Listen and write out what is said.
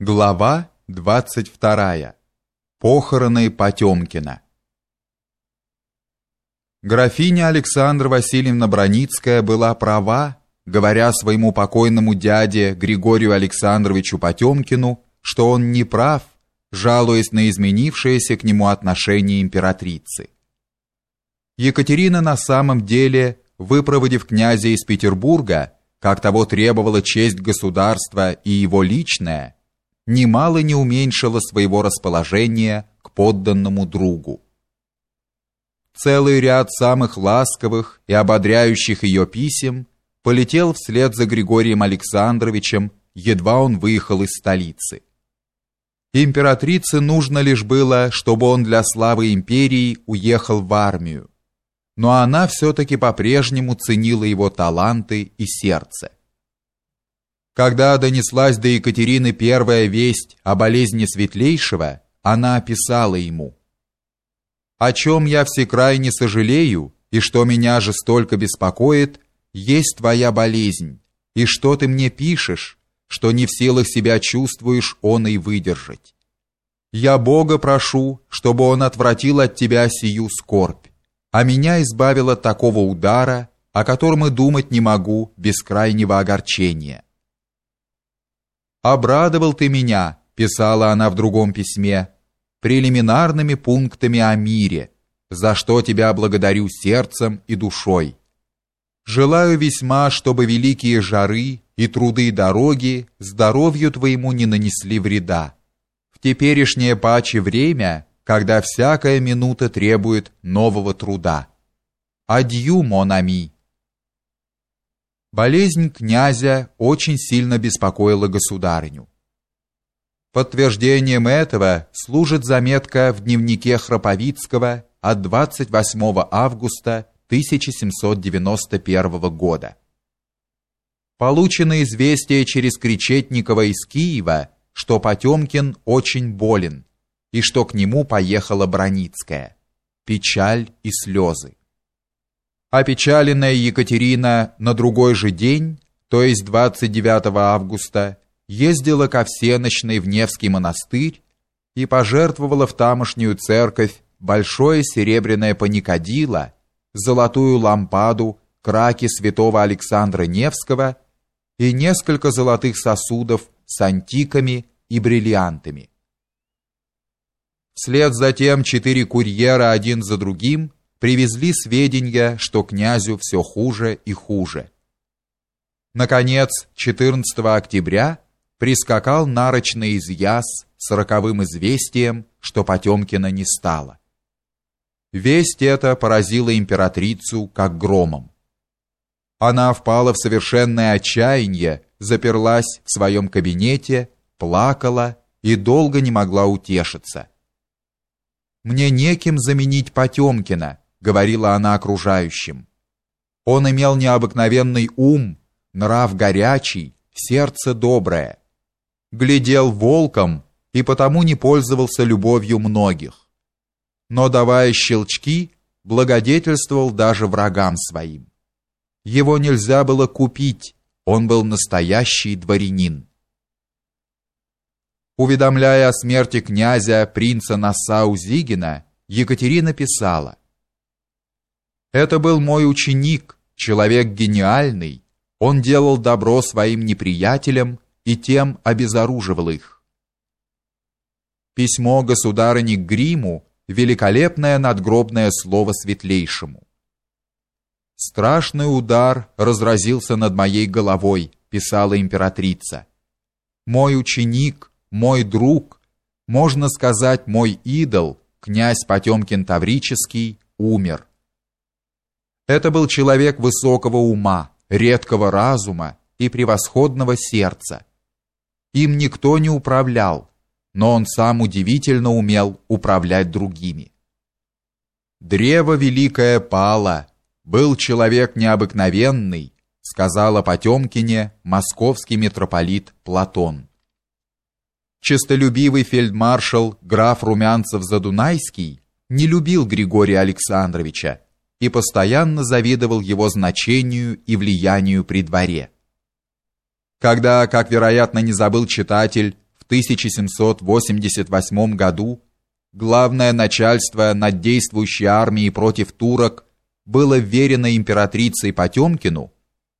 Глава 22. Похороны Потемкина. Графиня Александра Васильевна Броницкая была права, говоря своему покойному дяде Григорию Александровичу Потемкину, что он не прав, жалуясь на изменившееся к нему отношение императрицы. Екатерина на самом деле, выпроводив князя из Петербурга, как того требовала честь государства и его личная, немало не уменьшила своего расположения к подданному другу. Целый ряд самых ласковых и ободряющих ее писем полетел вслед за Григорием Александровичем, едва он выехал из столицы. Императрице нужно лишь было, чтобы он для славы империи уехал в армию, но она все-таки по-прежнему ценила его таланты и сердце. Когда донеслась до Екатерины первая весть о болезни Светлейшего, она описала ему. «О чем я всекрайне сожалею, и что меня же столько беспокоит, есть твоя болезнь, и что ты мне пишешь, что не в силах себя чувствуешь он и выдержать. Я Бога прошу, чтобы он отвратил от тебя сию скорбь, а меня избавил от такого удара, о котором и думать не могу без крайнего огорчения. «Обрадовал ты меня», — писала она в другом письме, «прелиминарными пунктами о мире, за что тебя благодарю сердцем и душой. Желаю весьма, чтобы великие жары и труды дороги здоровью твоему не нанесли вреда. В теперешнее паче время, когда всякая минута требует нового труда. Адью, Монами. Болезнь князя очень сильно беспокоила государыню. Подтверждением этого служит заметка в дневнике Храповицкого от 28 августа 1791 года. Получено известие через Кречетникова из Киева, что Потемкин очень болен и что к нему поехала Броницкая. Печаль и слезы. Опечаленная Екатерина на другой же день, то есть 29 августа, ездила ко всеночной в Невский монастырь и пожертвовала в тамошнюю церковь большое серебряное паникадило, золотую лампаду, краки святого Александра Невского и несколько золотых сосудов с антиками и бриллиантами. Вслед за тем четыре курьера один за другим – привезли сведения, что князю все хуже и хуже. Наконец, 14 октября прискакал нарочный из Яс с роковым известием, что Потемкина не стало. Весть эта поразила императрицу как громом. Она впала в совершенное отчаяние, заперлась в своем кабинете, плакала и долго не могла утешиться. «Мне неким заменить Потемкина», говорила она окружающим. Он имел необыкновенный ум, нрав горячий, сердце доброе. Глядел волком и потому не пользовался любовью многих. Но давая щелчки, благодетельствовал даже врагам своим. Его нельзя было купить, он был настоящий дворянин. Уведомляя о смерти князя принца Нассау-Зигина, Екатерина писала это был мой ученик, человек гениальный. Он делал добро своим неприятелям и тем обезоруживал их. Письмо государыни к Гриму великолепное надгробное слово светлейшему. Страшный удар разразился над моей головой, писала императрица. Мой ученик, мой друг, можно сказать, мой идол, князь Потемкин Таврический, умер. Это был человек высокого ума, редкого разума и превосходного сердца. Им никто не управлял, но он сам удивительно умел управлять другими. Древо великое пало, был человек необыкновенный, сказал о Потемкине московский митрополит Платон. Честолюбивый фельдмаршал граф Румянцев-Задунайский не любил Григория Александровича, и постоянно завидовал его значению и влиянию при дворе. Когда, как вероятно не забыл читатель, в 1788 году главное начальство над действующей армией против турок было верено императрице Потемкину,